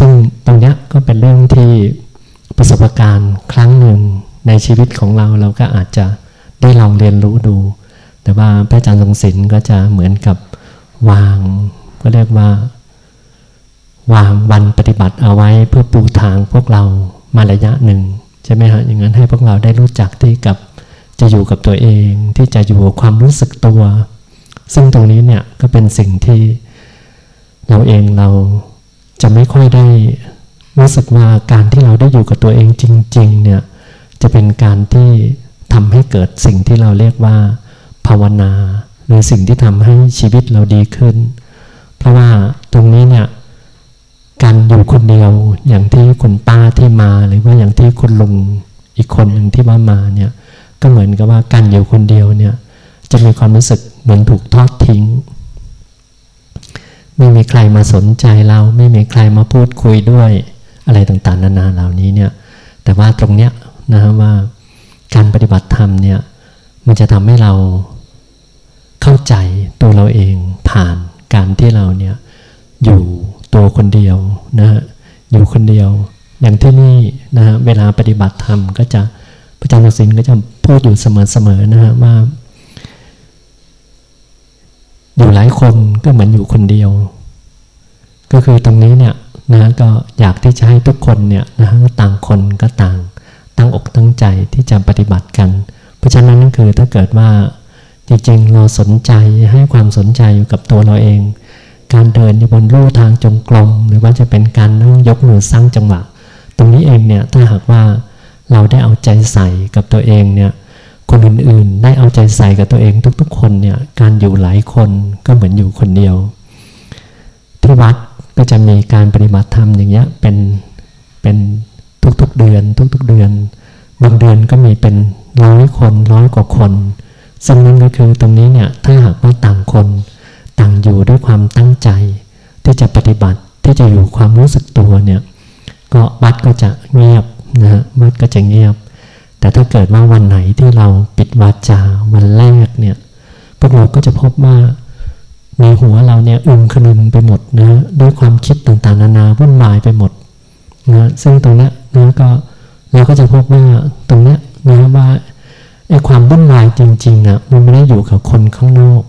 ซึ่งตรงนี้ก็เป็นเรื่องที่ประสบการณ์ครั้งหนึ่งในชีวิตของเราเราก็อาจจะได้ลองเรียนรู้ดู แต่ว่าพระอาจารย์ทรงศิลป์ก็จะเหมือนกับวาง ก็เรียกว่า วางวันปฏิบัติเอาไว้เพื่อปูทางพวกเรามาระยะหนึ่งใช่ไหมฮะอย่างนั้นให้พวกเราได้รู้จักที่กับจะอยู่กับตัวเอง ที่จะอยู่กับความรู้สึกตัว ซึ่งตรงนี้เนี่ยก็เป็นสิ่งที่เราเองเรา จะไม่ค่อยได้รู้สึกว่าการที่เราได้อยู่กับตัวเองจริง ๆ เนี่ยจะเป็นการที่ทำให้เกิดสิ่งที่เราเรียกว่า ภาวนา หรือสิ่งที่ทำให้ชีวิตเราดีขึ้น เพราะว่าตรงนี้เนี่ยการอยู่คนเดียวอย่างที่คุณป้าที่มาหรือว่าอย่างที่คุณลุงอีกคนหนึ่งที่ว่ามาเนี่ยก็เหมือนกับว่าการอยู่คนเดียวเนี่ยจะมีความรู้สึกเหมือนถูกทอดทิ้ง ไม่มีใครมาสนใจเรา ไม่มีใครมาพูดคุยด้วยอะไรต่างๆ นานาเหล่านี้เนี่ยแต่ว่าตรงเนี้ยนะว่าการปฏิบัติธรรมเนี่ยมันจะทำให้เราเข้าใจตัวเราเองผ่านการที่เราเนี่ยอยู่ตัวคนเดียวนะอยู่คนเดียว อย่างที่นี่นะฮะเวลาปฏิบัติธรรมก็จะพระอาจารย์ศิลก็จะพูดอยู่เสมอๆนะฮะว่า อยู่หลายคนก็เหมือนอยู่คนเดียว ก็คือตรงนี้เนี่ยนะก็อยากที่จะให้ทุกคนเนี่ยนะฮะต่างคนก็ต่าง ตั้งอกตั้งใจที่จะปฏิบัติกัน เพราะฉะนั้นนั่นคือถ้าเกิดว่าจริงๆเราสนใจให้ความสนใจอยู่กับตัวเราเอง การเดินอยู่บนรูทางจงกรมหรือว่าจะเป็นการนั่งยกมือสร้างจังหวะ ตรงนี้เองเนี่ยถ้าหากว่าเราได้เอาใจใส่กับตัวเองเนี่ย คนอื่นๆ ได้เอาใจใส่กับตัวเองทุก ๆ คนเนี่ยการอยู่หลายคนก็เหมือนอยู่คนเดียว ที่วัดก็จะมีการปฏิบัติธรรมอย่างเงี้ยเป็นเป็นทุกๆเดือน ทุก ๆ เดือน บางเดือนก็มีเป็นร้อยคนร้อยกว่าคนซึ่งนั่นก็คือตรงนี้เนี่ยถ้าหากว่าต่างคนต่างอยู่ด้วยความตั้งใจ ที่จะปฏิบัติที่จะอยู่ความรู้สึกตัวเนี่ยก็วัดก็จะเงียบนะฮะวัดก็จะเงียบ แต่ถ้าเกิดว่าวันไหนที่เราปิดวาจาวันแรกเนี่ยพวกเราก็จะพบว่าในหัวเราเนี่ยอึมครึมไปหมดนะด้วยความคิดต่างๆ นานาวุ่นวายไปหมดนะซึ่งตรงนี้นะก็เราก็จะพบว่าตรงนี้นะว่าไอ้ความวุ่นวายจริงๆอะมันไม่ได้อยู่กับคนข้างนอก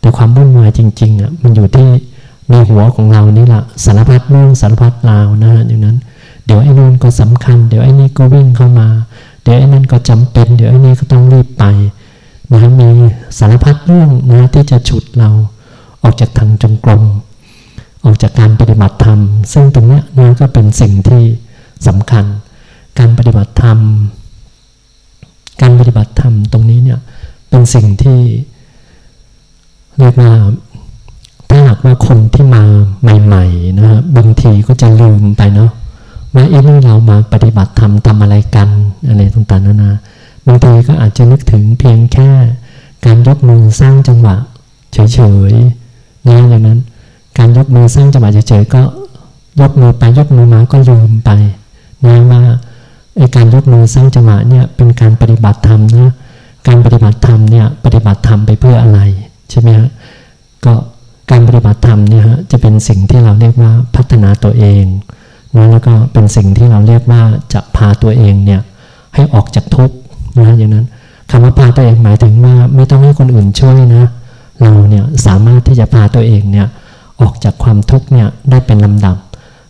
แต่ความวุ่นวายจริงๆอะมันอยู่ที่ในหัวของเรานี่แหละสารพัดเรื่องสารพัดราวนะฮะอย่างนั้น เดี๋ยวไอ้นู่นก็สำคัญ เดี๋ยวไอ้นี่ก็วิ่งเข้ามา เดี๋ยวไอ้นั่นก็จำเป็น เดี๋ยวไอ้นี่ก็ต้องรีบไปนะมีสารพัดเรื่องนะที่จะฉุดเราออกจากทางจงกรมออกจากการปฏิบัติธรรม ซึ่งตรงนี้นะก็เป็นสิ่งที่สำคัญ การปฏิบัติธรรม การปฏิบัติธรรมตรงนี้เนี่ยเป็นสิ่งที่เรียกว่าถ้าหากว่าคนที่มาใหม่ๆนะฮะบางทีก็จะลืมไปเนาะ ว่าเอ๊ะนี่เรามาปฏิบัติธรรมทำอะไรกันอะไรต่างๆนานาบางทีก็อาจจะนึกถึงเพียงแค่การยกมือสร้างจังหวะเฉยๆนะอย่างนั้น การยกมือสร้างจังหวะเฉยๆก็ยกมือไปยกมือมาก็ลืมไปนะว่าไอการยกมือสร้างจังหวะเนี่ยเป็นการปฏิบัติธรรมนะการปฏิบัติธรรมเนี่ยปฏิบัติธรรมไปเพื่ออะไรใช่ไหมฮะก็การปฏิบัติธรรมเนี่ยฮะจะเป็นสิ่งที่เราเรียกว่าพัฒนาตัวเอง นะแล้วก็เป็นสิ่งที่เราเรียกว่าจะพาตัวเองเนี่ยให้ออกจากทุกข์นะอย่างนั้นคำว่าพาตัวเองหมายถึงว่าไม่ต้องให้คนอื่นช่วยนะ เราเนี่ยสามารถที่จะพาตัวเองเนี่ยออกจากความทุกข์เนี่ยได้เป็นลำดับ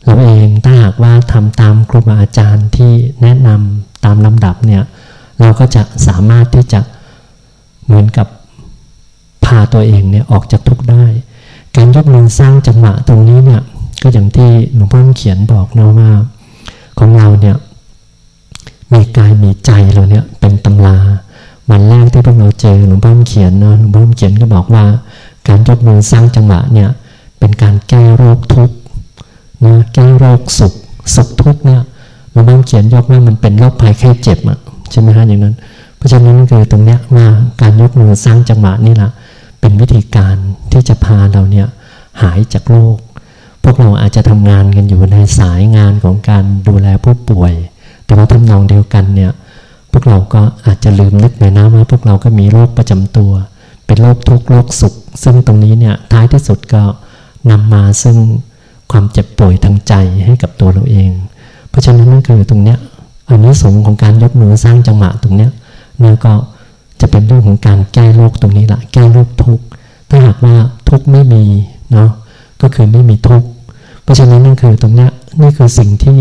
เราเองถ้าหากว่าทำตามครูบาอาจารย์ที่แนะนำตามลำดับเนี่ยเราก็จะสามารถที่จะเหมือนกับพาตัวเองเนี่ยออกจากทุกข์ได้ การยกมือสร้างจังหวะตรงนี้เนี่ย ก็อย่างที่หลวงพ่อเขียนบอกนะว่าของเราเนี่ยมีกายมีใจเราเนี่ยเป็นตำราวันแรกที่พวกเราเจอหลวงพ่อเขียนนะหลวงพ่อเขียนก็บอกว่า การยกมือสร้างจังหวะเนี่ยเป็นการแก้โรคทุกข์นะแก้โรคสุขสุขทุกข์เนี่ยหลวงพ่อเขียนยกว่ามันเป็นโรคภัยไข้เจ็บอะใช่ไหมฮะอย่างนั้น เพราะฉะนั้นคือตรงเนี้ยว่าการยกมือสร้างจังหวะนี่แหละเป็นวิธีการที่จะพาเราเนี่ยหายจากโรค พวกเราอาจจะทำงานกันอยู่ในสายงานของการดูแลผู้ป่วย แต่ว่าทำนองเดียวกันเนี่ยพวกเราก็อาจจะลืมนึกไปนะว่าพวกเราก็มีโรคประจำตัว เป็นโรคทุกข์โรคสุข ซึ่งตรงนี้เนี่ยท้ายที่สุดก็นำมาซึ่งความเจ็บป่วยทางใจให้กับตัวเราเอง เพราะฉะนั้นนั่นคือตรงเนี้ยอันนี้สงของการยกมือสร้างจังหวะตรงเนี้ยนี่ก็จะเป็นเรื่องของการแก้โรคตรงนี้แหละแก้โรคทุกข์ถ้าหากว่าทุกข์ไม่มีเนาะก็คือไม่มีทุกข์ เพราะฉะนั้นนั่นคือตรงเนี้ยนี่คือสิ่งที่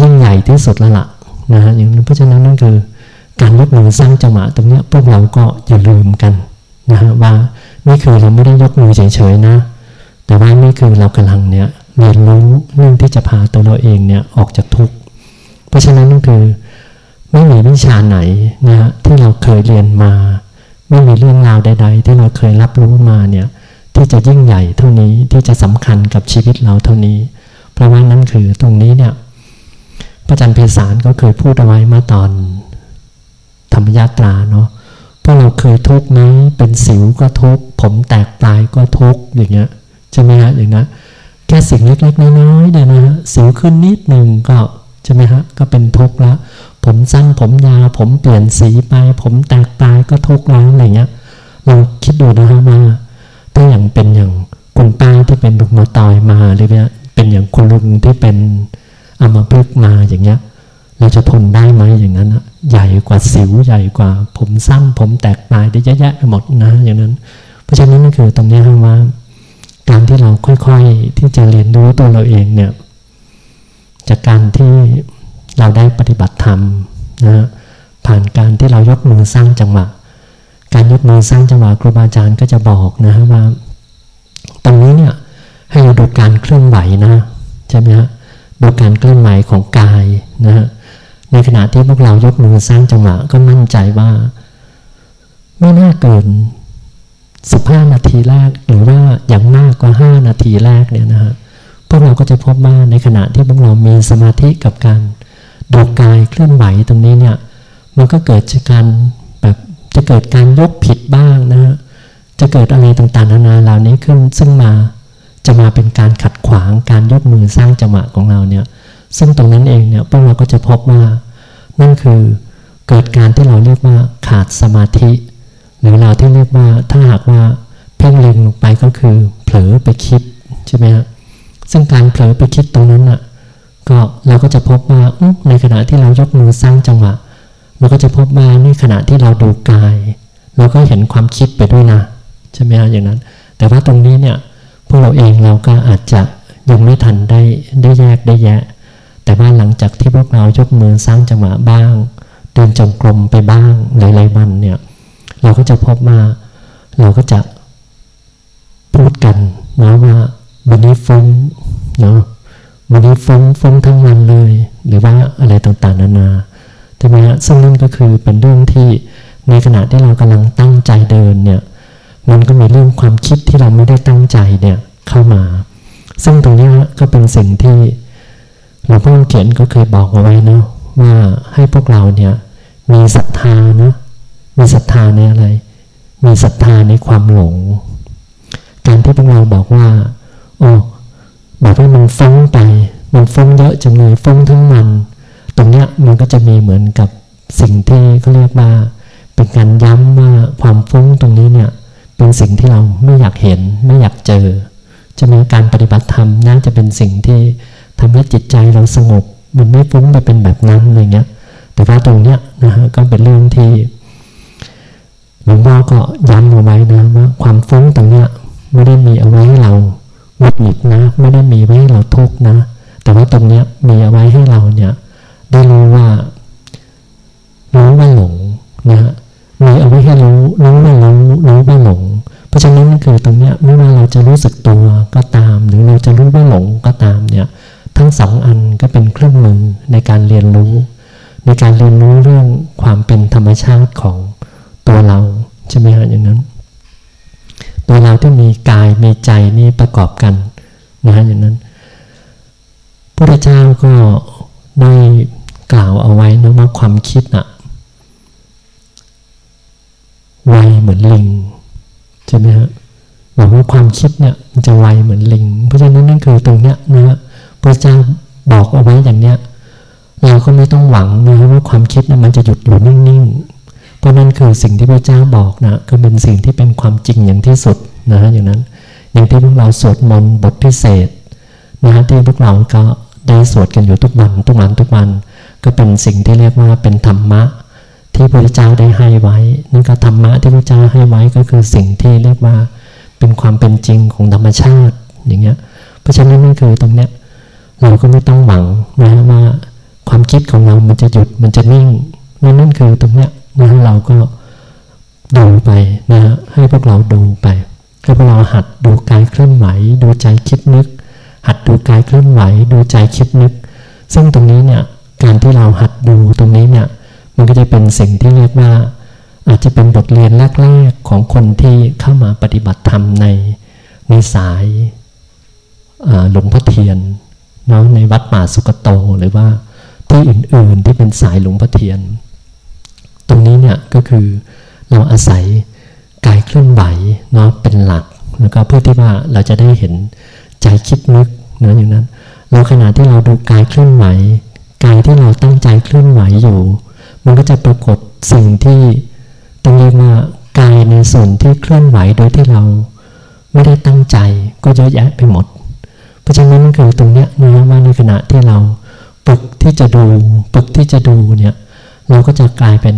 ยิ่งใหญ่ที่สุดล้วล่ะนะฮะอย่างนั้นเพราะฉะนั้นนั่นคือการยกมือสร้างจังหวะตรงเนี้ยพวกเราก็อย่าลืมกันนะฮะว่านี่คือเราไม่ได้ยกมือเฉยๆนะ แต่ว่านี่คือเรากำลังเนี่ยเรียนรู้เรื่องที่จะพาตัวเราเองเนี่ยออกจากทุกข์เพราะฉะนั้นนั่นคือไม่มีวิชาไหนนะฮะที่เราเคยเรียนมา ไม่มีเรื่องราวใด ๆ ที่เราเคยรับรู้มาเนี่ย ที่จะยิ่งใหญ่เท่านี้ที่จะสำคัญกับชีวิตเราเท่านี้ เพราะว่านั่นคือตรงนี้เนี่ยพระอาจารย์เพศารก็เคยพูดเอาไว้มาตอนธรรมยาตราเนาะพวกเราเคยทุกข์ไหมเป็นสิวก็ทุกข์ผมแตกปลายก็ทุกข์อย่างเงี้ยใช่ไหมฮะอย่างนั้นแค่สิ่งเล็กๆน้อยๆเนี่ยนะฮะสิวขึ้นนิดหนึ่งก็ใช่ไหมฮะก็เป็นทุกข์ล้วผมสั้นผมยาวผมเปลี่ยนสีไป ผมแตกปลายก็ทุกข์แล้วอะไรเงี้ยเราคิดดูนะฮะว่า ถ้าอย่างเป็นอย่างคุณป้าที่เป็นลุงมาตอยมาหรือว่าเป็นอย่างคุณลุงที่เป็นอามาพึกมาอย่างเงี้ย เราจะทนได้ไหมอย่างนั้นอะใหญ่กว่าสิวใหญ่กว่า ผมสั้นผมแตกปลายได้เยอะแยะหมดนะ อย่างนั้น เพราะฉะนั้นนั่คือตรงนี้ว่า การที่เราค่อยๆที่จะเรียนรู้ตัวเราเองเนี่ยจากการที่เราได้ปฏิบัติธรรมนะผ่านการที่เรายกมือสร้างจังหวะ การยกมือสร้างจังหวะครูบาอาจารย์ก็จะบอกนะฮะว่าตรงนี้เนี่ยให้เราดูการเคลื่อนไหวนะใช่ไหมฮะดูการเคลื่อนไหวของกายนะฮะในขณะที่พวกเรายกมือสร้างจังหวะก็มั่นใจว่า ไม่น่าเกินสิบห้านาทีแรก หรือว่าอย่างมากกว่าห้านาทีแรกเนี่ยนะฮะพวกเราก็จะพบว่าในขณะที่พวกเรามีสมาธิกับการดูกายเคลื่อนไหวตรงนี้เนี่ย มันก็เกิดจากการ จะเกิดการยกผิดบ้างนะฮะจะเกิดอะไรต่างๆนานาเหล่านี้ขึ้น ซึ่งมาจะมาเป็นการขัดขวางการยกมือสร้างจังหวะของเราเนี่ย ซึ่งตรงนั้นเองเนี่ยพวกเราก็จะพบว่า นั่นคือเกิดการที่เราเรียกว่าขาดสมาธิ หรือเราที่เรียกว่าถ้าหากว่าเพ่งเล็งลงไปก็คือ เผลอไปคิดใช่ไหมฮะซึ่งการเผลอไปคิดตรงนั้นอะก็เราก็จะพบว่าในขณะที่เรายกมือสร้างจังหวะ เราก็จะพบว่าในขณะที่เราดูกายเราก็เห็นความคิดไปด้วยนะใช่ไหมฮะอย่างนั้น แต่ว่าตรงนี้เนี่ยพวกเราเองเราก็อาจจะยังไม่ทันได้ได้แยกได้แยะ แต่ว่าหลังจากที่พวกเรายกมือสร้างจังหวะบ้างเดินจงกรมไปบ้างหลายๆวันเนี่ยเราก็จะพบว่าเราก็จะพูดกันนะว่าวันนี้ฟุ้งเนาะวันนี้ฟุ้งฟุ้งทั้งวันเลย หรือว่าอะไรต่างๆนานา ใช่ไหมฮะซึ่งนั่นก็คือเป็นเรื่องที่ในขณะที่เรากำลังตั้งใจเดินเนี่ยมันก็มีเรื่องความคิดที่เราไม่ได้ตั้งใจเนี่ยเข้ามา ซึ่งตรงนี้ก็เป็นสิ่งที่หลวงพ่อเขียนก็เคยบอกเอาไว้นะว่าให้พวกเราเนี่ยมีศรัทธานะมีศรัทธาในอะไร มีศรัทธาในความหลง การที่พวกเราบอกว่าโอ้บอกว่ามันฟุ้งไป มันฟุ้งเยอะจังเลยฟุ้งทั้งมัน มันก็จะมีเหมือนกับสิ่งที่เขาเรียกว่าเป็นการย้ำว่าความฟุ้งตรงนี้เนี่ยเป็นสิ่งที่เราไม่อยากเห็นไม่อยากเจอ จะมีการปฏิบัติธรรมน่าจะเป็นสิ่งที่ทำให้จิตใจเราสงบ มันไม่ฟุ้งไปเป็นแบบนั้นอะไรเงี้ยแต่ว่าตรงเนี้ยนะฮะก็เป็นเรื่องที่หลวงพ่อก็ย้ำเอาไว้นะว่าความฟุ้งตรงเนี้ยไม่ได้มีเอาไว้ให้เราหงุดหงิดนะ ไม่ได้มีไว้ให้เราทุกข์นะ แต่ว่าตรงเนี้ยมีเอาไว้ให้เราเนี่ย ได้รู้ว่ารู้ว่าหลงนะฮะมีเอาไว้ให้รู้รู้ว่ารู้รู้ว่าหลง เพราะฉะนั้นนั่นคือตรงเนี้ยไม่ว่าเราจะรู้สึกตัวก็ตาม หรือเราจะรู้ว่าหลงก็ตามเนี่ยทั้งสองอันก็เป็นเครื่องมือในการเรียนรู้ ในการเรียนรู้เรื่องความเป็นธรรมชาติของตัวเราใช่ไหมฮะอย่างนั้น ตัวเราที่มีกายมีใจนี่ประกอบกันนะฮะอย่างนั้นพระเจ้าก็ได้ กล่าวเอาไว้นะว่าความคิดอะไวเหมือนลิงใช่ไหมฮะบอกว่าความคิดเนี่ยมันจะไวเหมือนลิง เพราะฉะนั้นนั่นคือตรงเนี้ยนะฮะพระเจ้าบอกเอาไว้อย่างเนี้ยเราก็ไม่ต้องหวังนะว่าความคิดนะมันจะหยุดอยู่นิ่งๆ เพราะนั่นคือสิ่งที่พระเจ้าบอกนะก็เป็นสิ่งที่เป็นความจริงอย่างที่สุดนะฮะอย่างนั้น อย่างที่พวกเราสวดมนต์บทพิเศษนะฮะที่พวกเราก็ได้สวดกันอยู่ทุกวันทุกวันทุกวัน ก็เป็นสิ่งที่เรียกว่าเป็นธรรมะ ที่พระเจ้าได้ให้ไว้นั่นก็ธรรมะที่พระเจ้าให้ไว้ก็คือสิ่งที่เรียกว่าเป็นความเป็นจริงของธรรมชาติอย่างเงี้ย เพราะฉะนั้นนั่นคือตรงเนี้ยเราก็ไม่ต้องหวังนะว่าความคิดของเรามันจะหยุดมันจะนิ่งนั่นนั่นคือตรงเนี้ยนะเราก็ดูไปนะให้พวกเราดูไปให้พวกเราหัดดูกายเคลื่อนไหว ดูใจคิดนึก หัดดูกายเคลื่อนไหว ดูใจคิดนึก ซึ่งตรงนี้เนี่ย การที่เราหัดดูตรงนี้เนี่ยมันก็จะเป็นสิ่งที่เรียกว่า อาจจะเป็นบทเรียนแรกๆของคนที่เข้ามาปฏิบัติธรรมในในสายหลวงพ่อเทียนเนาะในวัดป่าสุกโตหรือว่าที่อื่นๆที่เป็นสายหลวงพ่อเทียน ตรงนี้เนี่ยก็คือเราอาศัยกายเคลื่อนไหวเนาะเป็นหลักแล้วก็เพื่อที่ว่าเราจะได้เห็นใจคิดนึกเนาะอย่างนั้นเราขณะที่เราดูกายเคลื่อนไหว กายที่เราตั้งใจเคลื่อนไหวอยู่ มันก็จะปรากฏสิ่งที่ตรงนี้ว่ากายในส่วนที่เคลื่อนไหวโดยที่เราไม่ได้ตั้งใจก็เยอะแยะไปหมด เพราะฉะนั้นคือตรงเนี้ยนะว่าในขณะที่เราปึกที่จะดูปึกที่จะดูเนี่ยเราก็จะกลายเป็น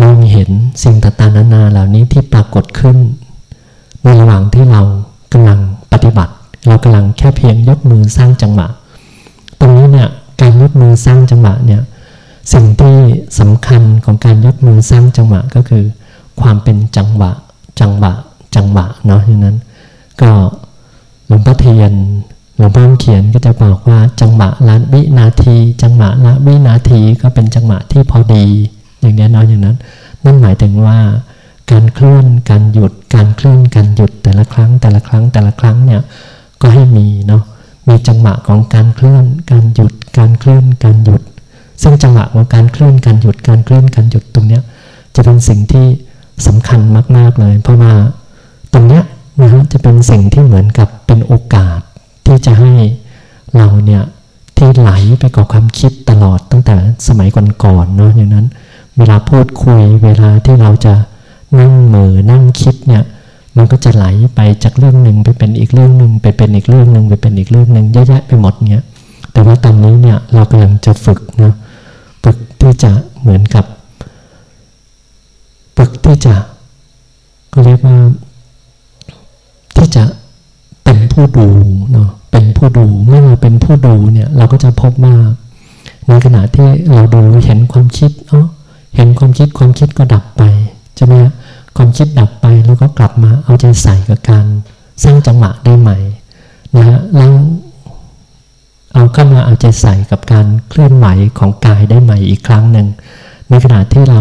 มองเห็นสิ่งต่างๆนานาเหล่านี้ที่ปรากฏขึ้น ในระหว่างที่เรากำลังปฏิบัติ เรากำลังแค่เพียงยกมือสร้างจังหวะ ตรงนี้เนี่ย การยกมือสร้างจังหวะเนี่ยสิ่งที่สำคัญของการยกมือสร้างจังหวะก็คือ ความเป็นจังหวะ จังหวะ จังหวะเนาะอย่างนั้น ก็หลวงพ่อเทียนหลวงพ่อเขียนก็จะบอกว่าจังหวะละวินาที จังหวะละวินาทีก็เป็นจังหวะที่พอดี อย่างนี้เนอนอย่างนั้น นั่นหมายถึงว่า การเคลื่อนการหยุด การเคลื่อนการหยุดแต่ละครั้ง แต่ละครั้งแต่ละครั้งเนี่ยก็ให้มีเนาะมีจังหวะของการเคลื่อนการหยุด การเคลื่อนการหยุด ซึ่งจังหวะของการเคลื่อนการหยุดการเคลื่อนการหยุดตรงเนี้ยจะเป็นสิ่งที่สำคัญมาก ๆเลย เพราะว่าตรงเนี้ยนะฮะจะเป็นสิ่งที่เหมือนกับเป็นโอกาสที่จะให้เราเนี่ยที่ไหลไปกับความคิดตลอดตั้งแต่สมัยก่อนๆเนาะอย่างนั้น เวลาพูดคุยเวลาที่เราจะนั่งเมือนั่งคิดเนี่ยมันก็จะไหลไปจากเรื่องหนึ่งไปเป็นอีกเรื่องหนึ่งไปเป็นอีกเรื่องหนึ่งไปเป็นอีกเรื่องหนึ่งเยอะแยะไปหมดเนี้ย แต่ว่าตอนนี้เนี่ยเรากำลังจะฝึกนะฝึกที่จะเหมือนกับ ฝึกที่จะก็เรียกว่า ที่จะเป็นผู้ดูเนาะเป็นผู้ดูเมื่อเราเป็นผู้ดูเนี่ย เราก็จะพบว่าในขณะที่เราดูเห็นความคิดเนาะเห็นความคิดความคิดก็ดับไปใช่ไหมความคิดดับไปแล้วก็กลับมาเอาใจใส่กับการสร้างจังหวะได้ใหม่นะฮะแล้ว เอาเข้ามาเอาใจใส่กับการเคลื่อนไหวของกายได้ใหม่อีกครั้งหนึ่งในขณะที่เรา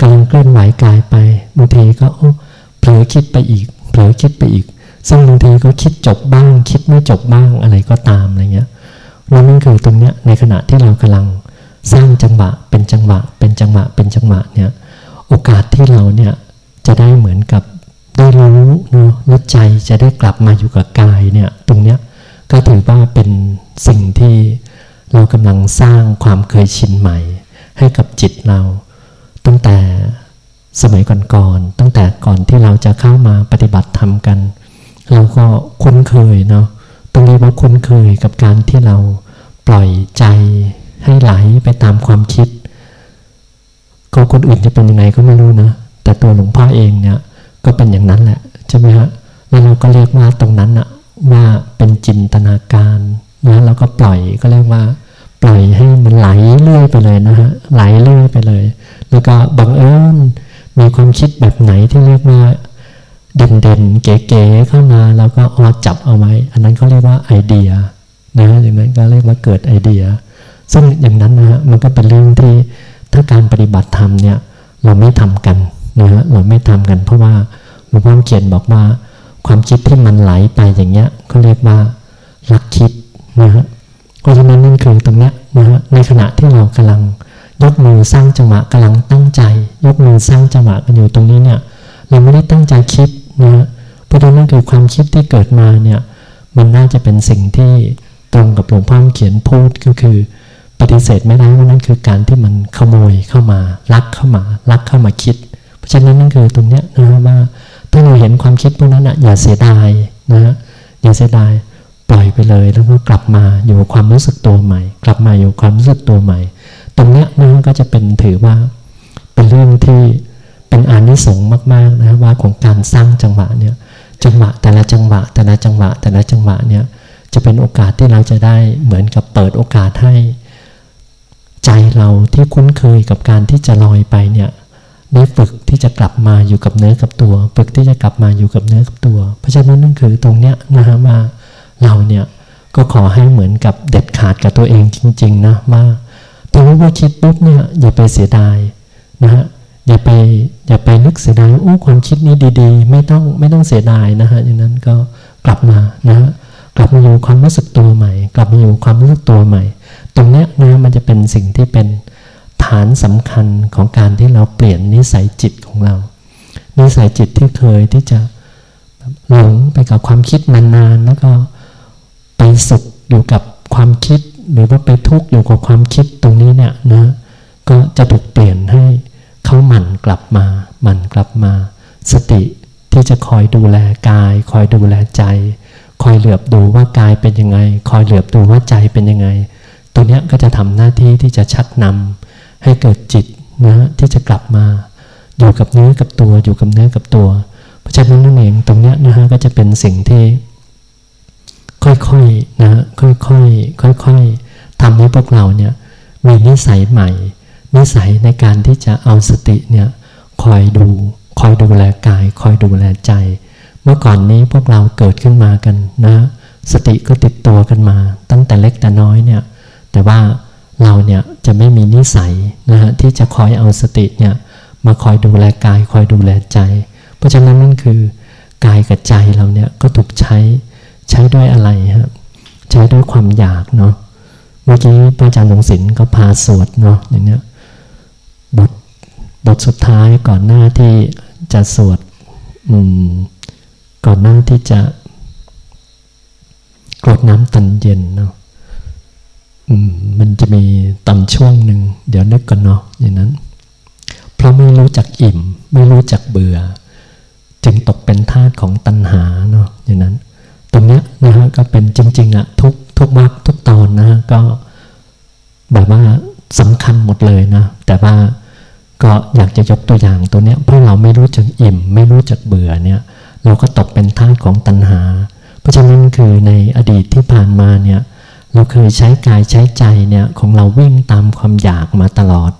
กำลังเคลื่อนไหวกายไปบางทีก็เผลอคิดไปอีกเผลอคิดไปอีก ซึ่งบางทีก็คิดจบบ้าง คิดไม่จบบ้างอะไรก็ตามอะไรเงี้ยแล้วนั่นคือตรงเนี้ยในขณะที่เรากำลังสร้างจังหวะเป็นจังหวะ เป็นจังหวะเป็นจังหวะเนี่ยโอกาสที่เราเนี่ยจะได้เหมือนกับได้รู้เนาะแล้วใจจะได้กลับมาอยู่กับกายเนี่ยตรงเนี้ย ก็ถือว่าเป็นสิ่งที่เรากำลังสร้างความเคยชินใหม่ ให้กับจิตเรา ตั้งแต่สมัยก่อนๆตั้งแต่ก่อนที่เราจะเข้ามาปฏิบัติธรรมกัน เราก็คุ้นเคยเนาะตรงนี้ว่าคุ้นเคยกับการที่เราปล่อยใจให้ไหลไปตามความคิด ก็คนอื่นจะเป็นยังไงก็ไม่รู้นะ แต่ตัวหลวงพ่อเองเนี่ยก็เป็นอย่างนั้นแหละใช่ไหมฮะแล้วเราก็เรียกว่าตรงนั้นอะ ว่าเป็นจินตนาการนะเราก็ปล่อยก็เรียกว่า ปล่อยให้มันไหลเรื่อยไปเลยนะฮะไหลเรื่อยไปเลย แล้วก็บังเอิญมีความคิดแบบไหนที่เรียกว่าเด่นๆเก๋ๆเข้ามาแล้วก็เอาจับเอาไว้ อันนั้นเขาเรียกว่าไอเดียนะอย่างนั้นก็เรียกว่าเกิดไอเดีย ซึ่งอย่างนั้นนะฮะมันก็เป็นเรื่องที่ถ้าการปฏิบัติธรรมเนี่ยเราไม่ทำกันนะฮะเราไม่ทำกัน เพราะว่าหลวงพ่อเขียนบอกว่า ความคิดที่มันไหลไปอย่างเงี้ยเขาเรียกว่าลักคิดนะฮะเพราะฉะนั้นนั่นคือตรงเนี้ยนะฮะในขณะที่เรากำลังยกมือสร้างจังหวะกำลังตั้งใจ ยกมือสร้างจังหวะกันอยู่ตรงนี้เนี่ยเราไม่ได้ตั้งใจคิดนะฮะเพราะฉะนั้นคือความคิดที่เกิดมาเนี่ยมันน่าจะเป็นสิ่งที่ตรงกับหลวงพ่อเขียนพูดก็คือ ปฏิเสธไม่ได้ว่านั่นคือการที่มันขโมยเข้ามาลักเข้ามาลักเข้ามาคิด เพราะฉะนั้นนั่นคือตรงเนี้ยนะว่า ถ้าเราเห็นความคิดพวกนั้นอะอย่าเสียดายนะอย่าเสียดายปล่อยไปเลยแล้วก็กลับมาอยู่ความรู้สึกตัวใหม่ กลับมาอยู่ความรู้สึกตัวใหม่ ตรงเนี้ยนะก็จะเป็นถือว่าเป็นเรื่องที่เป็นอานิสงส์มากๆนะว่าของการสร้างจังหวะเนี่ยจังหวะแต่ละจังหวะ แต่ละจังหวะ แต่ละจังหวะเนี่ยจะเป็นโอกาสที่เราจะได้เหมือนกับเปิดโอกาสให้ ใจเราที่คุ้นเคยกับการที่จะลอยไปเนี่ย ได้ฝึกที่จะกลับมาอยู่กับเนื้อกับตัว ฝึกที่จะกลับมาอยู่กับเนื้อกับตัว เพราะฉะนั้นนั่นคือตรงเนี้ยนะฮะว่าเราเนี่ยก็ขอให้เหมือนกับเด็ดขาดกับตัวเองจริงๆนะว่าตรงนี้ว่าคิดปุ๊บเนี่ยอย่าไปเสียดายนะฮะอย่าไปอย่าไปนึกเสียดายโอ้ความคิดนี้ดีๆ ไม่ต้องไม่ต้องเสียดายนะฮะอย่างนั้นก็กลับมานะฮะกลับมาอยู่ความรู้สึกตัวใหม่ กลับมาอยู่ความรู้สึกตัวใหม่ ตรงเนี้ยนะมันจะเป็นสิ่งที่เป็น ฐานสำคัญของการที่เราเปลี่ยนนิสัยจิตของเรา นิสัยจิตที่เคยที่จะหลงไปกับความคิดนานๆแล้วก็ไปสุขอยู่กับความคิด หรือว่าไปทุกข์อยู่กับความคิดตรงนี้เนี่ยนะก็จะถูกเปลี่ยนให้เขาหมั่นกลับมาหมั่นกลับมา สติที่จะคอยดูแลกาย คอยดูแลใจ คอยเหลือบดูว่ากายเป็นยังไง คอยเหลือบดูว่าใจเป็นยังไง ตัวเนี้ยก็จะทำหน้าที่ที่จะชักนำ ให้เกิดจิตนะที่จะกลับมาอยู่กับเนื้อกับตัวอยู่กับเนื้อกับตัว เพราะฉะนั้นนั่นเองตรงเนี้ยนะฮะก็จะเป็นสิ่งที่ ค่อยๆนะค่อยๆค่อยๆทำให้พวกเราเนี่ยมีนิสัยใหม่ นิสัยในการที่จะเอาสติเนี่ยคอยดูคอยดูแลกาย คอยดูแลใจ เมื่อก่อนนี้พวกเราเกิดขึ้นมากันนะ สติก็ติดตัวกันมา ตั้งแต่เล็กแต่น้อยเนี่ย แต่ว่า เราเนี่ยจะไม่มีนิสัยนะฮะที่จะคอยเอาสติเนี่ยมาคอยดูแลกายคอยดูแลใจ เพราะฉะนั้นนั่นคือกายกับใจเราเนี่ยก็ถูกใช้ใช้ด้วยอะไรฮะใช้ด้วยความอยากเนาะเมื่อกี้พระอาจารย์หลวงศิลป์ก็พาสวดเนาะอย่างเนี้ยบทบทสุดท้ายก่อนหน้าที่จะสวดก่อนหน้าที่จะกรดน้ำตันเย็นเนาะ มันจะมีตอนช่วงหนึ่งเดี๋ยวนึกกันเนาะอย่างนั้น เพราะไม่รู้จักอิ่ม ไม่รู้จักเบื่อ จึงตกเป็นทาสของตัณหาเนาะอย่างนั้น ตรงเนี้ยนะฮะก็เป็นจริงๆอะทุกทุกวักทุกตอนนะฮะก็แบบว่าสำคัญหมดเลยนะ แต่ว่าก็อยากจะยกตัวอย่างตัวเนี้ยเพราะเราไม่รู้จักอิ่ม ไม่รู้จักเบื่อเนี่ย เราก็ตกเป็นทาสของตัณหา เพราะฉะนั้นคือในอดีตที่ผ่านมาเนี่ย เราเคยใช้กายใช้ใจเนี่ยของเราวิ่งตามความอยากมาตลอด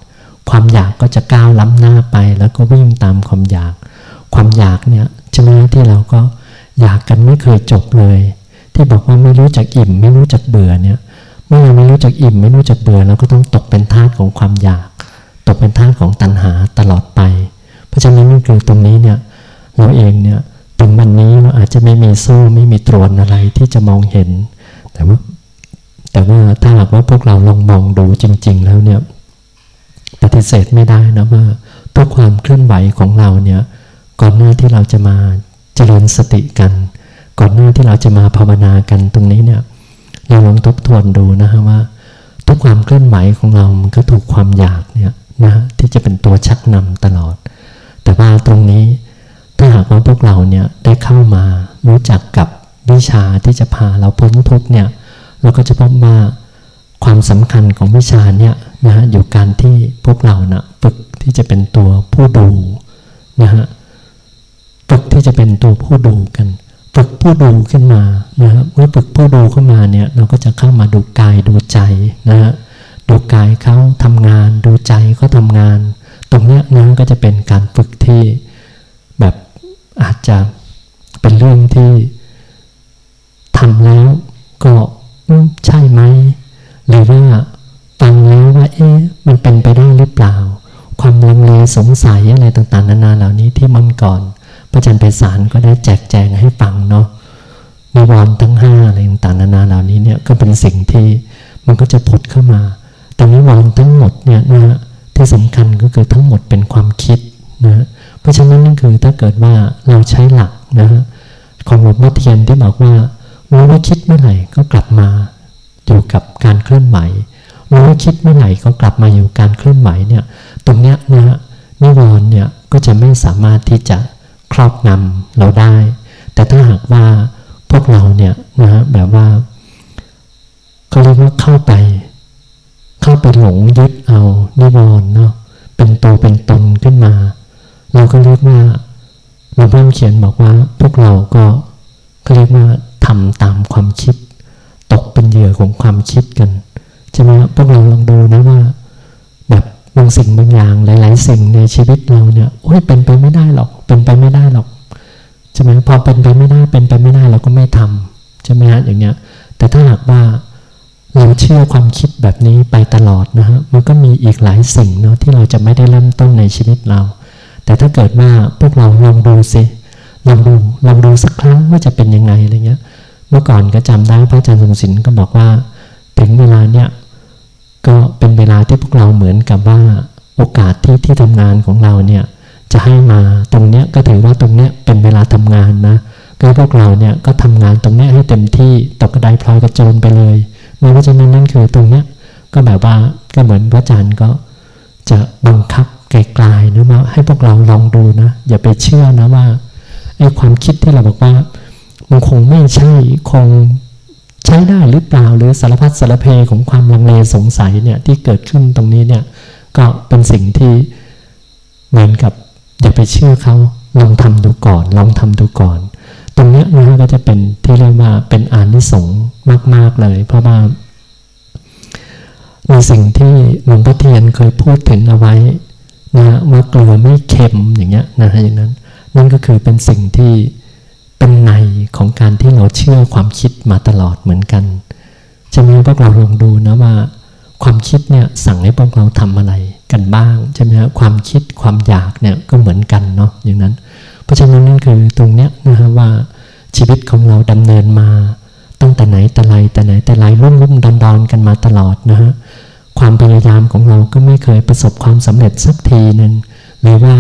ความอยากก็จะก้าวล้ำหน้าไป แล้วก็วิ่งตามความอยาก ความอยากเนี่ยใช่ไหมที่เราก็อยากกันไม่เคยจบเลย ที่บอกว่าไม่รู้จักอิ่ม ไม่รู้จักเบื่อเนี่ยเมื่อเราไม่รู้จักอิ่ม ไม่รู้จักเบื่อเราก็ต้องตกเป็นทาสของความอยาก ตกเป็นทาสของตัณหาตลอดไป เพราะฉะนั้นนี่คือตรงนี้เนี่ยเราเองเนี่ยถึงวันนี้เราอาจจะไม่มีสู้ไม่มีตรวนอะไรที่จะมองเห็น แต่ว่า แต่ว่าถ้าหากว่าพวกเราลองมองดูจริง ๆ แล้วเนี่ยปฏิเสธไม่ได้นะว่าทุกความเคลื่อนไหวของเราเนี่ยก่อนหน้าที่เราจะมาเจริญสติกัน ก่อนหน้าที่เราจะมาภาวนากันตรงนี้เนี่ยเราลองทบทวนดูนะฮะว่า ทุกความเคลื่อนไหวของเรามันก็ถูกความอยากเนี่ยนะที่จะเป็นตัวชักนำตลอด แต่ว่าตรงนี้ถ้าหากว่าพวกเราเนี่ยได้เข้ามารู้จักกับวิชาที่จะพาเราพ้นทุกเนี่ย เราก็จะพบว่าความสำคัญของวิชาเนี่ยนะฮะอยู่การที่พวกเรานะฝึกที่จะเป็นตัวผู้ดูนะฮะฝึกที่จะเป็นตัวผู้ดูกันฝึกผู้ดูขึ้นมานะฮะเมื่อฝึกผู้ดูขึ้นมาเนี่ยเราก็จะเข้ามาดูกายดูใจนะฮะดูกายเขาทำงาน ดูใจเขาทำงาน ตรงเนี้ยนะก็จะเป็นการฝึกที่แบบอาจจะเป็นเรื่องที่ทำแล้วก็ ใช่ไหม หรือว่าฟังแล้วว่า เอ๊ะมันเป็นไปได้หรือเปล่า ความลังเลสงสัยอะไรต่างๆ นานาเหล่านี้ที่มันก่อน พระอาจารย์ไพศาลก็ได้แจกแจงให้ฟังเนาะมีวอนทั้งห้าอะไรต่างๆนานาเหล่านี้เนี่ยก็เป็นสิ่งที่มันก็จะผุดเข้ามาแต่นิวรณ์ทั้งหมดเนี่ยนะที่สำคัญก็คือทั้งหมดเป็นความคิดนะเพราะฉะนั้นนั่นคือถ้าเกิดว่าเราใช้หลักนะของหลวงพ่อเทียนที่บอกว่า รู้ว่าคิดเมื่อไหร่ก็กลับมาอยู่กับการเคลื่อนไหวรู้ว่าคิดเมื่อไหร่ก็กลับมาอยู่การเคลื่อนไหวเนี่ย ตรงเนี้ยนะฮะนิวรณ์เนี่ยก็จะไม่สามารถที่จะครอบงำเราได้ แต่ถ้าหากว่าพวกเราเนี่ยนะฮะแบบว่าเขาเรียกว่าเข้าไป เข้าไปหลงยึดเอานิวรณ์เนาะเป็นตัวเป็นตนขึ้นมา เราก็เรียกว่าหลวงพ่อเขียนบอกว่าพวกเราก็เขาเรียกว่า ทำตามความคิด ตกเป็นเหยื่อของความคิดกันใช่ไหมพวกเราลองดูนะว่า แบบบางสิ่งบางอย่างหลาย ๆ สิ่งในชีวิตเราเนี่ยโอ้ยเป็นไปไม่ได้หรอก เป็นไปไม่ได้หรอกใช่ไหมพอเป็นไปไม่ได้เป็นไปไม่ได้เราก็ไม่ทำใช่ไหมฮะอย่างเนี้ย แต่ถ้าหากว่าเราเชื่อความคิดแบบนี้ไปตลอดนะฮะมันก็มีอีกหลายสิ่งเนาะที่เราจะไม่ได้เริ่มต้นในชีวิตเรา แต่ถ้าเกิดว่าพวกเราลองดูสิลองดูลองดูสักครั้งว่าจะเป็นยังไงอะไรเงี้ย เมื่อก่อนก็จำได้พระอาจารย์สมศิลป์ก็บอกว่า ถึงเวลาเนี้ยก็เป็นเวลาที่พวกเราเหมือนกับว่าโอกาสที่ที่ทำงานของเราเนี่ยจะให้มาตรงเนี้ยก็ถือว่าตรงเนี้ยเป็นเวลาทำงานนะก็พวกเราเนี่ยก็ทำงานตรงเนี้ยให้เต็มที่ตกกระไดพลอยกระโจนไปเลยเพราะฉะนั้นนั่นคือตรงเนี้ยก็แบบว่าก็เหมือนพระอาจารย์ก็จะบังคับไกลๆนะว่าให้พวกเราลองดูนะ อย่าไปเชื่อนะว่าไอ้ความคิดที่เราบอกว่า มันคงไม่ใช่คงใช้ได้หรือเปล่าหรือสารพัดสารเพของความลังเลสงสัยเนี่ยที่เกิดขึ้นตรงนี้เนี่ยก็เป็นสิ่งที่เหมือนกับอย่าไปเชื่อเขาลองทำดูก่อน ลองทำดูก่อน ตรงนี้นะก็จะเป็นที่เรียกว่าเป็นอานิสงส์มาก ๆเลย เพราะว่าในสิ่งที่หลวงพ่อเทียนเคยพูดถึงเอาไว้นะว่ากลัวไม่เค็มอย่างเงี้ยนะอย่างนั้น นั่นก็คือเป็นสิ่งที่ เป็นในของการที่เราเชื่อความคิดมาตลอดเหมือนกันจะมีพวกเราลองดูนะว่า ความคิดเนี่ยสั่งให้พวกเราทำอะไรกันบ้างใช่ไหมครความคิดความอยากเนี่ยก็เหมือนกันเนาะอย่างนั้น เพราะฉะนั้นนั่นคือตรงเนี้ยนะฮะว่าชีวิตของเราดำเนินมาตั้งแต่ไหนแต่ไรแต่ไหนแต่ไรรุ่มรุ่มดอนดอนกันมาตลอดนะฮะความพยายามของเราก็ไม่เคยประสบความสำเร็จสักทีหนึ่งหรือว่า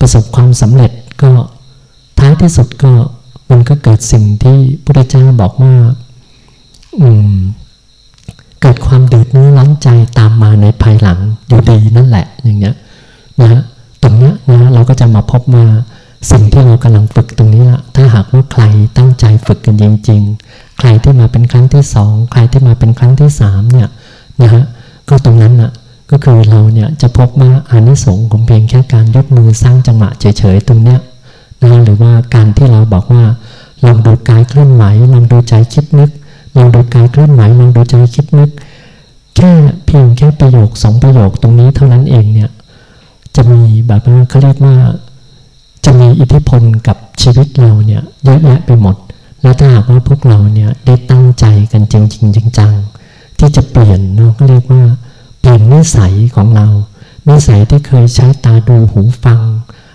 ประสบความสำเร็จก็ท้ายที่สุดก็ มันก็เกิดสิ่งที่พระเจ้าบอกว่า อืม เกิดความเดือดเนื้อร้อนใจตามมาในภายหลังอยู่ดีนั่นแหละ อย่างเงี้ยนะตรงเนี้ยนะเราก็จะมาพบว่าสิ่งที่เรากำลังฝึกตรงนี้ละถ้าหากว่าใครตั้งใจฝึกกันจริง ๆ ใครที่มาเป็นครั้งที่สองใครที่มาเป็นครั้งที่สามเนี่ยนะฮะก็ตรงนั้นน่ะก็คือเราเนี่ยจะพบว่าอานิสงส์ของเพียงแค่การยกมือสร้างจังหวะเฉยๆตรงเนี้ย นะหรือว่าการที่เราบอกว่าลองดูกายเคลื่อนไหวลองดูใจคิดนึกลองดูกายเคลื่อนไหวลองดูใจคิดนึก แค่เพียงแค่ประโยคสองประโยคตรงนี้เท่านั้นเองเนี่ยจะมีแบบว่าเขาเรียกว่าจะมีอิทธิพลกับชีวิตเราเนี่ยเยอะแยะไปหมด แล้วถ้าหากว่าพวกเราเนี่ยได้ตั้งใจกันจริงจริงจังๆที่จะเปลี่ยนเนาะก็เรียกว่าเปลี่ยนนิสัยของเรานิสัยที่เคยใช้ตาดูหูฟัง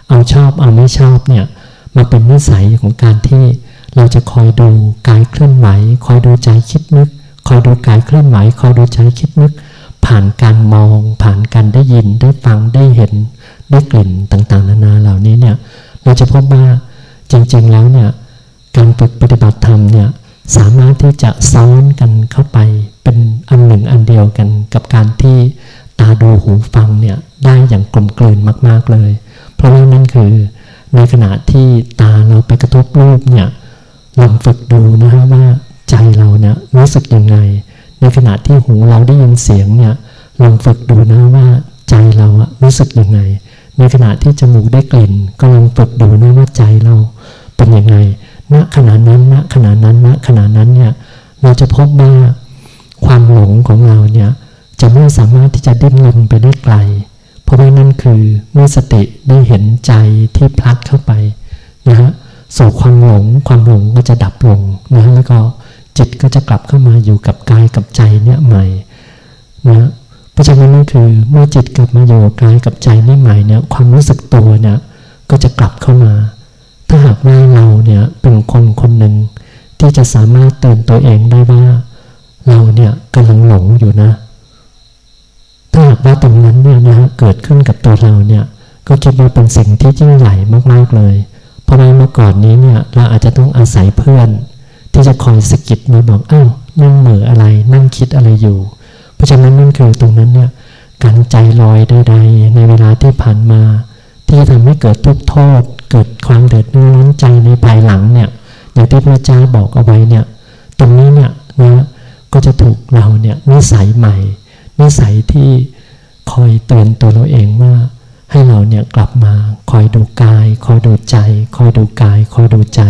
เอาชอบเอาไม่ชอบเนี่ย มาเป็นนิสัยของการที่เราจะคอยดูกายเคลื่อนไหว คอยดูใจคิดนึก คอยดูกายเคลื่อนไหว คอยดูใจคิดนึก ผ่านการมอง ผ่านการได้ยิน ได้ฟัง ได้เห็น ได้กลิ่นต่างๆ นานาเหล่านี้เนี่ย เราจะพบว่าจริงๆ แล้วเนี่ย การฝึกปฏิบัติธรรมเนี่ย สามารถที่จะซ้อนกันเข้าไป เป็นอันหนึ่งอันเดียวกันกับการที่ตาดูหูฟังเนี่ยได้อย่างกลมกลืนมาก ๆเลย เพราะว่านั่นคือ ในขณะที่ตาเราไปกระทบรูปเนี่ยลองฝึกดูนะฮะว่าใจเราเนี่ยรู้สึกยังไง ในขณะที่หูเราได้ยินเสียงเนี่ยลองฝึกดูนะว่าใจเราอะรู้สึกยังไง ในขณะที่จมูกได้กลิ่น ก็ลองฝึกดูนะว่าใจเราเป็นยังไงณขณะนั้นณขณะนั้นณขณะนั้นเนี่ยเราจะพบว่าความหลงของเราเนี่ยจะไม่สามารถที่จะดิ้นรนไปได้ไกล เพราะว่านั่นคือเมื่อสติได้เห็นใจที่พลัดเข้าไปนะฮะสู่ความหลงความหลงก็จะดับลงนะแล้วก็จิตก็จะกลับเข้ามาอยู่กับกายกับใจเนี่ยใหม่นะเพราะฉะนั้นนั่นคือเมื่อจิตกลับมาอยู่กายกับใจนี่ใหม่เนี่ยความรู้สึกตัวเนี่ยก็จะกลับเข้ามา ถ้าหากว่าเราเนี่ยเป็นคนคนหนึ่งที่จะสามารถเตือนตัวเองได้ว่า เราเนี่ยกำลังหลงอยู่นะ ถ้าหากว่าตรง นั้นเนี่ยนะเกิดขึ้นกับตัวเราเนี่ยก็จะมาเป็นสิ่งที่ยิ่งใหญ่มากๆเลย เพราะว่าเมื่อก่อนนี้เนี่ยเราอาจจะต้องอาศัยเพื่อน ที่จะคอยสกิดมาบอกอ้าวนั่งเหม่ออะไร นั่งคิดอะไรอยู่ เพราะฉะนั้นนั่นคือตรงนั้นเนี่ยการใจลอยใดๆในเวลาที่ผ่านมา ที่จะทำให้เกิดทุกโทษ เกิดความเดือดร้อนใจในภายหลังเนี่ยอย่างที่พระเจ้าบอกเอาไว้เนี่ยตรงนี้เนี่ยนะก็จะถูกเราเนี่ยนิสัยใหม่นิสัยที่ คอยเตือนตัวเราเองว่า ให้เราเนี่ยกลับมาคอยดูกาย คอยดูใจ คอยดูกาย คอยดูใจ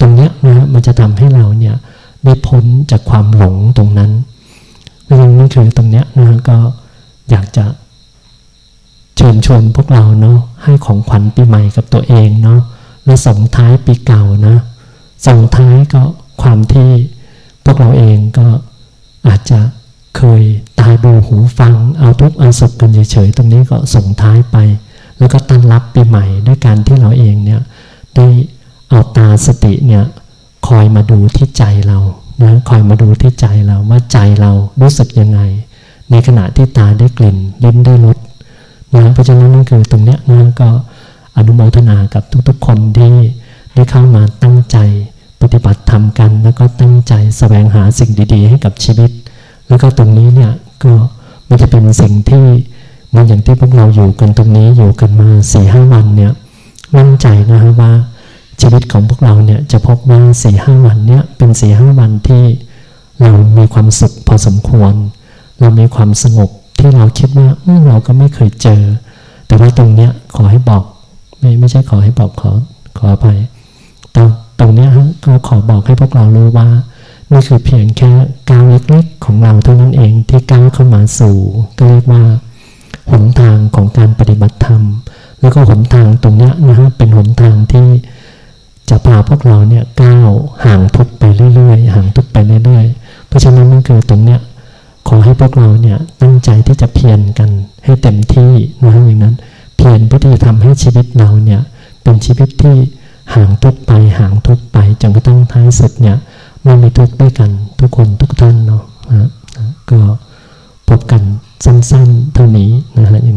ตรงเนี้ยนะมันจะทำให้เราเนี่ยได้พ้นจากความหลงตรงนั้นเพราะฉะนั้นคือตรงเนี้ยนะก็อยากจะเชิญชวนพวกเราเนาะให้ของขวัญปีใหม่กับตัวเองเนาะและส่งท้ายปีเก่านะส่งท้ายก็ความที่พวกเราเองก็อาจจะเคย ตาดูหูฟัง เอาทุกเอาสุขกันเฉยๆตรงนี้ก็ส่งท้ายไป แล้วก็ต้อนรับปีใหม่ด้วยการที่เราเองเนี่ยได้เอาตาสติเนี่ยคอยมาดูที่ใจเรานะคอยมาดูที่ใจเราว่าใจเรารู้สึกยังไง ในขณะที่ตาได้กลิ่นลิ้นได้รสนะเพราะฉะนั้นนั่นคือตรงเนี้ยนะก็อนุโมทนากับทุกๆคนที่ได้เข้ามาตั้งใจปฏิบัติธรรมกัน แล้วก็ตั้งใจสแสวงหาสิ่งดี ๆ ให้กับชีวิต แล้วก็ตรงนี้เนี่ย ก็มันจะเป็นสิ่งที่มือนอย่างที่พวกเราอยู่กันตรงนี้อยู่กันมาสี่ห้าวันเนี่ยมั่นใจนะฮะว่าชีวิตของพวกเราเนี่ยจะพบว่าสี่ห้าวันเนี่ยเป็นสี่ห้าวันที่เรามีความสุขพอสมควร เรามีความสงบที่เราคิดว่าเราก็ไม่เคยเจอ แต่ว่าตรงเนี้ยขอให้บอกไม่ไม่ใช่ขอให้บอกขอขออภัยตรงตรงเนี้ยฮะก็ขอบอกให้พวกเรารู้ว่า นี่คือเพียงแค่ก้าวเล็กๆของเราเท่านั้นเองที่ก้าวเข้ามาสู่ ก็เรียกว่าหนทางของการปฏิบัติธรรม แล้วก็หนทางตรงนี้นะฮะเป็นหนทางที่จะพาพวกเราเนี่ยก้าวห่างทุกไปเรื่อยๆ ห่างทุกไปเรื่อยๆ เพราะฉะนั้นนั่นคือตรงเนี้ยขอให้พวกเราเนี่ยตั้งใจที่จะเพียรกันให้เต็มที่นะฮะอย่างนั้น เพียรเพื่อที่จะทำให้ชีวิตเราเนี่ยเป็นชีวิตที่ห่างทุกไปห่างทุกไปจนกระทั่งท้ายสุดเนี่ย ไม่มีทุกข์ด้วยกันทุกคนทุกท่านเนาะก็พบกันสั้นๆเท่านี้นะฮะอย่างนี้